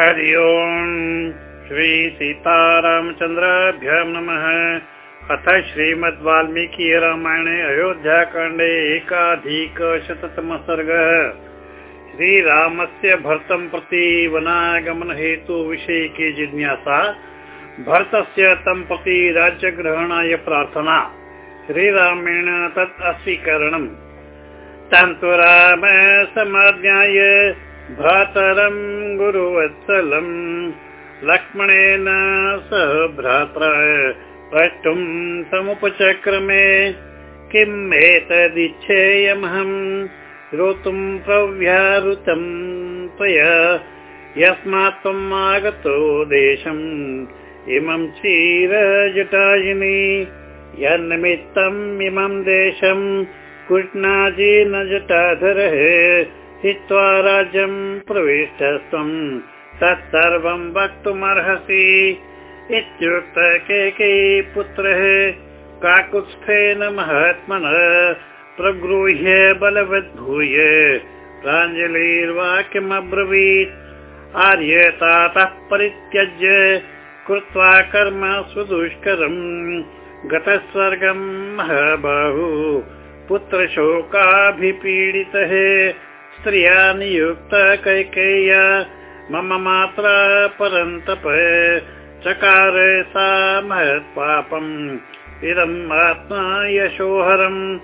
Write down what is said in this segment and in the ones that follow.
हरि ओम् श्री सीतारामचन्द्राभ्य नमः। अथ श्रीमद् वाल्मीकि रामायणे अयोध्याकाण्डे एकाधिकशततमः सर्गः श्रीरामस्य भरतं प्रति वनागमनहेतु विषये जिज्ञासा भरतस्य तं प्रति राज्यग्रहणाय प्रार्थना। श्रीरामेण तत् अस्वीकरणम्। तन्तु राम समाज्ञाय भ्रातरं गुरुवत्सलम् लक्ष्मणेन सह भ्रात्र प्रष्टुं समुपचक्रमे। किम् एतदिच्छेयमहम् श्रोतुं प्रव्याहृतं त्वया। यस्मात् त्वम् आगतो देशम् इमं क्षीरजटायिनी यन्निमित्तम् इमं देशम् न जटाधरः हित्वा राज्यं प्रविष्टस्त्वम् तत्सर्वं वक्तुमर्हसि। इत्युक्त केके पुत्रः काकुत्स्थेन महात्मनः प्रगृह्य बलवद्भूय। प्राञ्जलिर्वाक्यमब्रवीत्। आर्यतातः परित्यज्य कृत्वा कर्म सुदुष्करम् गतस्वर्गम् महाबाहु। पुत्रशोकाभिपीडितः स्त्रिया नियुक्त कैकेय्य मम मात्रा परन्तप चकार सा महत्पापम् इदम् आत्मा यशोहरम्।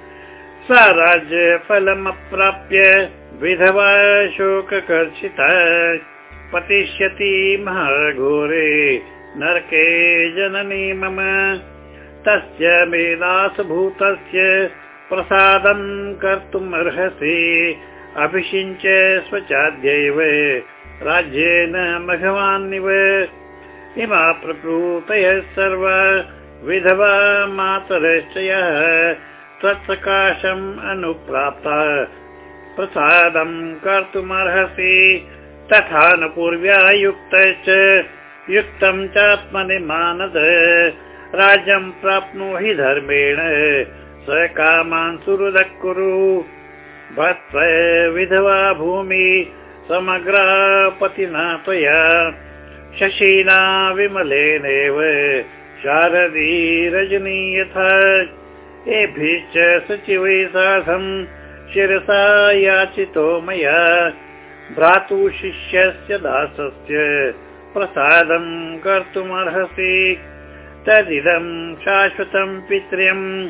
सा राज्यफलमप्राप्य विधवा शोककर्षिता। पतिष्यति महाघोरे नरके जननी मम। तस्य मेदासभूतस्य प्रसादम् कर्तुमर्हसि अभिषिञ्च स्वचाद्यैव राज्येन मघवान्निव इमा प्रकृतयः सर्व विधवा मातरश्चयः त्वत्सकाशम् अनुप्राप्ता। प्रसादम् कर्तुमर्हसि तथा न पूर्व्या युक्तश्च युक्तम् चात्मनि मानद राज्यम् प्राप्नोहि धर्मेण स कामान् सुहृदः कुरु भत्व विधवा भूमि समग्रा पतिना त्वया शशीना विमलेनैव शारदी रजनी यथा। एभिश्च सचिवै साधम् शिरसा याचितो मया। भ्रातु शिष्यस्य दासस्य प्रसादम् कर्तुमर्हसि। तदिदम् शाश्वतम् पित्र्यम्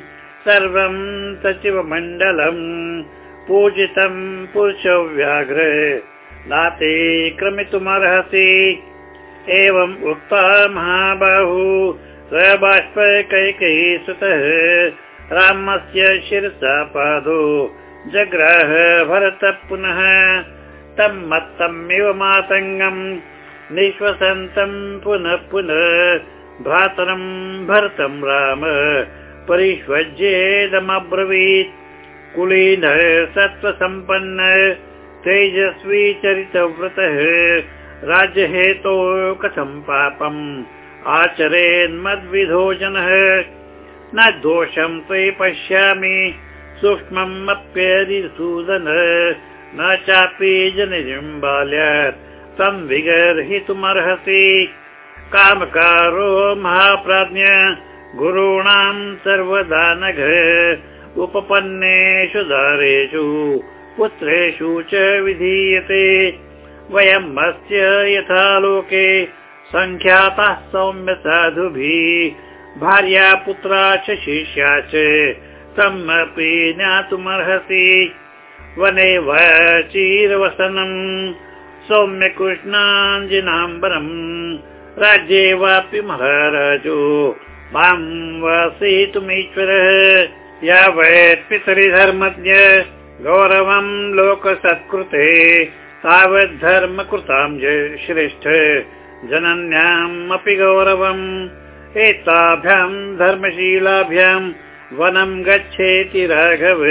सर्वम् सचिवमण्डलम् पूजितम् पुरुषव्याघ्र नाते क्रमितुमर्हसि। एवम् उक्ता महाबाहु स बाष्प कैकयी सुतः रामस्य शिरसा पादो जग्राह भरत पुनः। तम् मत्तमिव मातङ्गम् निःश्वसन्तम् पुनः पुनः भ्रातरम् भरतम् राम परिष्वज्येदमब्रवीत् कुलीन सत्त्वसम्पन्न तेजस्वी चरितव्रतः राज्यहेतो कथम् पापम्? आचरेन्मद्विधो जनः न दोषम् त्वयि पश्यामि। सूक्ष्मम् अप्यरिसूदन न चापि जननिम् बाल्यात् तम् विगर्हितुमर्हसि। कामकारो महाप्राज्ञ। गुरूणाम् सर्वदा नघ उपपन्नेषु दारेषु पुत्रेषु च विधीयते। वयम् अस्य यथा लोके सङ्ख्यातः सौम्य साधुभिः भार्या पुत्रा च शिष्या च तम् अपि ज्ञातुमर्हसि। वने वचीरवसनम् सौम्य कृष्णाञ्जनाम्बरम् राज्ये वापि महाराजो मां वासयितुमीश्वरः यावत् पितरिधर्मज्ञ गौरवम् लोकसत्कृते तावद्धर्म कृतां श्रेष्ठ। जनन्याम् अपि गौरवम् एताभ्याम् धर्मशीलाभ्याम् वनम् गच्छेति राघव।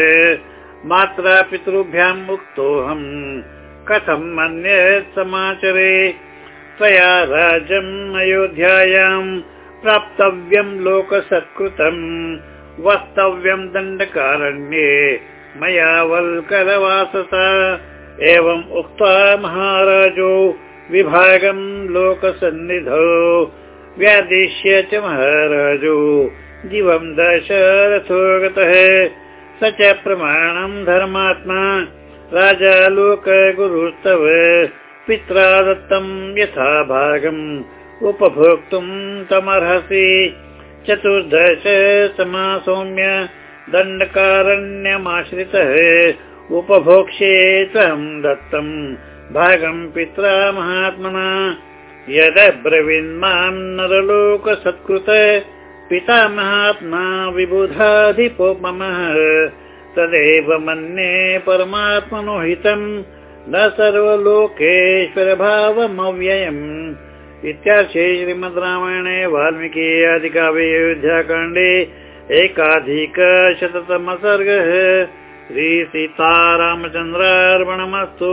मात्रा पितृभ्याम् मुक्तोऽहम् कथम् अन्यत् समाचरे? त्वया राजम् अयोध्यायाम् प्राप्तव्यम् लोकसत्कृतम् वक्तव्यम् दण्डकारण्ये मया वल्करवासता एवम् उक्त्वा महाराजो विभागम् लोकसन्निधौ। व्यादिश्य च महाराजो दिवं दशरथो गतः स च प्रमाणम् धर्मात्मा राजा लोकगुरुस्तव। पित्रा दत्तम् यथा भागम् उपभोक्तुम् तमर्हसि चतुर्दश समासौम्य दण्डकारण्यमाश्रितः उपभोक्ष्ये त्वम् दत्तम् भागम् पित्रा महात्मना। यदब्रवीन्माम् नरलोकसत्कृत पिता महात्मा विबुधाधिपोपमः तदेव मन्ये परमात्मनो हितम् न सर्वलोकेश्वरभावमव्ययम् इत्यार्थे श्रीमद् रामायणे वाल्मीकि आदिकाव्ये अयोध्याकाण्डे एकाधिकशततमसर्गः श्रीसीतारामचन्द्रार्पणमस्तु